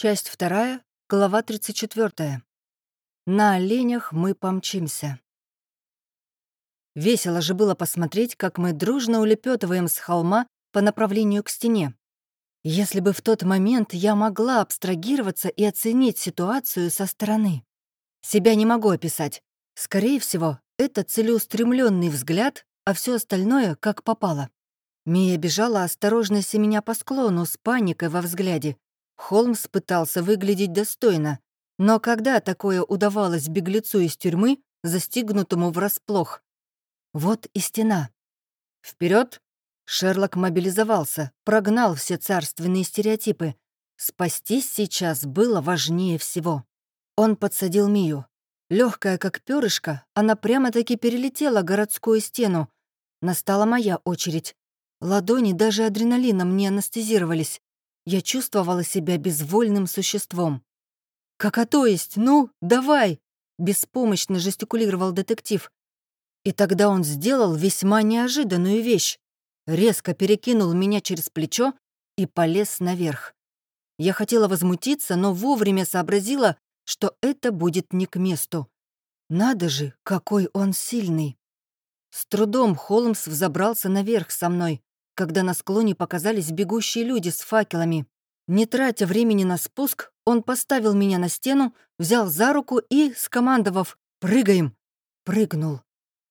Часть вторая, глава 34. На оленях мы помчимся. Весело же было посмотреть, как мы дружно улепетываем с холма по направлению к стене. Если бы в тот момент я могла абстрагироваться и оценить ситуацию со стороны. Себя не могу описать. Скорее всего, это целеустремленный взгляд, а все остальное как попало. Мия бежала осторожно семеня по склону с паникой во взгляде, Холмс пытался выглядеть достойно, но когда такое удавалось беглецу из тюрьмы, застигнутому врасплох? Вот и стена. Вперед! Шерлок мобилизовался, прогнал все царственные стереотипы. Спастись сейчас было важнее всего. Он подсадил Мию. Легкая, как перышко, она прямо-таки перелетела городскую стену. Настала моя очередь. Ладони даже адреналином не анестезировались. Я чувствовала себя безвольным существом. «Как а то есть? Ну, давай!» — беспомощно жестикулировал детектив. И тогда он сделал весьма неожиданную вещь. Резко перекинул меня через плечо и полез наверх. Я хотела возмутиться, но вовремя сообразила, что это будет не к месту. Надо же, какой он сильный. С трудом Холмс взобрался наверх со мной когда на склоне показались бегущие люди с факелами. Не тратя времени на спуск, он поставил меня на стену, взял за руку и, скомандовав «Прыгаем!», прыгнул.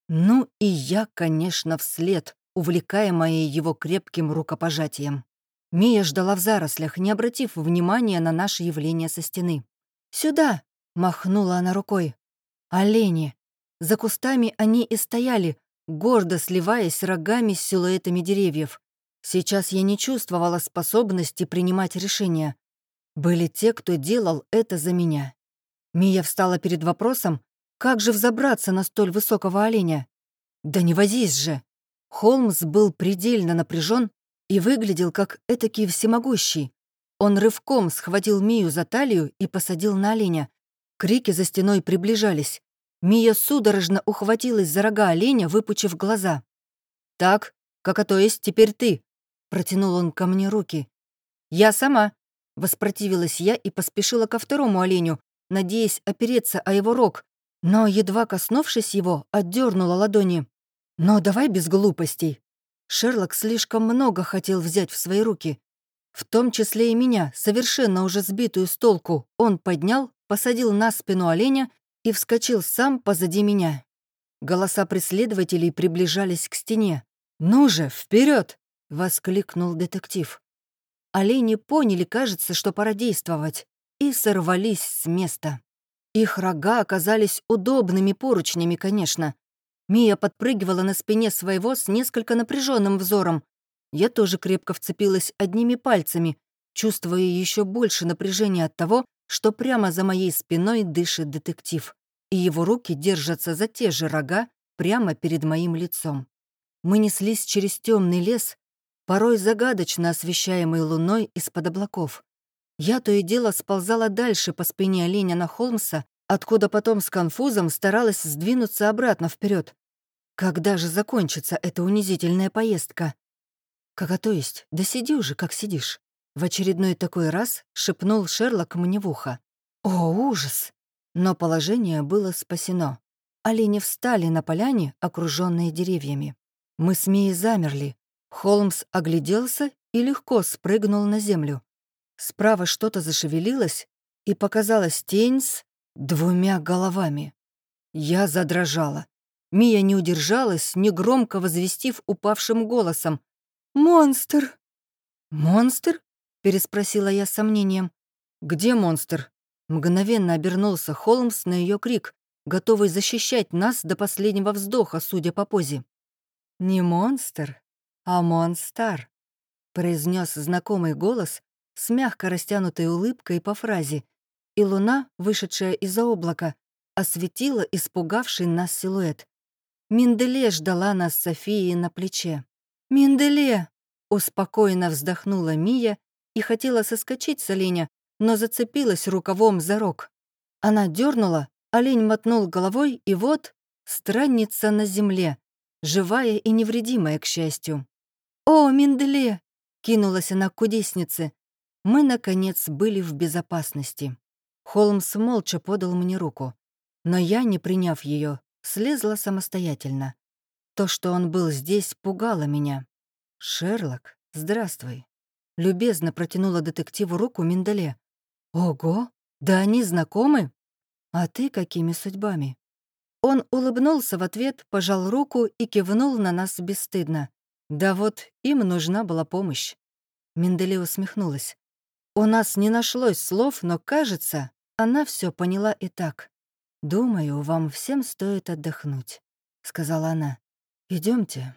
Ну и я, конечно, вслед, увлекаемая его крепким рукопожатием. Мия ждала в зарослях, не обратив внимания на наше явление со стены. «Сюда!» — махнула она рукой. «Олени!» За кустами они и стояли, гордо сливаясь рогами с силуэтами деревьев. Сейчас я не чувствовала способности принимать решения. Были те, кто делал это за меня. Мия встала перед вопросом, как же взобраться на столь высокого оленя? Да не возись же! Холмс был предельно напряжен и выглядел как этакий всемогущий. Он рывком схватил Мию за талию и посадил на оленя. Крики за стеной приближались. Мия судорожно ухватилась за рога оленя, выпучив глаза. «Так, как а то есть теперь ты», — протянул он ко мне руки. «Я сама», — воспротивилась я и поспешила ко второму оленю, надеясь опереться о его рог, но, едва коснувшись его, отдернула ладони. «Но давай без глупостей». Шерлок слишком много хотел взять в свои руки. В том числе и меня, совершенно уже сбитую с толку, он поднял, посадил на спину оленя и вскочил сам позади меня. Голоса преследователей приближались к стене. «Ну же, вперед! воскликнул детектив. Олени поняли, кажется, что пора действовать, и сорвались с места. Их рога оказались удобными поручнями, конечно. Мия подпрыгивала на спине своего с несколько напряженным взором. Я тоже крепко вцепилась одними пальцами, чувствуя еще больше напряжения от того, что прямо за моей спиной дышит детектив и его руки держатся за те же рога прямо перед моим лицом. Мы неслись через темный лес, порой загадочно освещаемый луной из-под облаков. Я то и дело сползала дальше по спине оленя на Холмса, откуда потом с конфузом старалась сдвинуться обратно вперед. Когда же закончится эта унизительная поездка? Как а то есть, да сиди уже, как сидишь. В очередной такой раз шепнул Шерлок мне в ухо. О, ужас! Но положение было спасено. Олени встали на поляне, окруженные деревьями. Мы с Мией замерли. Холмс огляделся и легко спрыгнул на землю. Справа что-то зашевелилось, и показалась тень с двумя головами. Я задрожала. Мия не удержалась, негромко возвестив упавшим голосом. «Монстр!» «Монстр?» — переспросила я с сомнением. «Где монстр?» Мгновенно обернулся Холмс на ее крик, готовый защищать нас до последнего вздоха, судя по позе. «Не монстр, а монстар», — произнес знакомый голос с мягко растянутой улыбкой по фразе, и луна, вышедшая из-за облака, осветила испугавший нас силуэт. Минделе ждала нас с Софией на плече. «Минделе!» — успокоенно вздохнула Мия и хотела соскочить с оленя, но зацепилась рукавом за рог. Она дернула, олень мотнул головой, и вот странница на земле, живая и невредимая, к счастью. «О, Менделе!» — кинулась она к кудеснице. Мы, наконец, были в безопасности. Холмс молча подал мне руку, но я, не приняв ее, слезла самостоятельно. То, что он был здесь, пугало меня. «Шерлок, здравствуй», — любезно протянула детективу руку Миндале. «Ого, да они знакомы? А ты какими судьбами?» Он улыбнулся в ответ, пожал руку и кивнул на нас бесстыдно. Да вот им нужна была помощь. Менделе усмехнулась. У нас не нашлось слов, но, кажется, она все поняла и так. «Думаю, вам всем стоит отдохнуть», — сказала она. Идемте,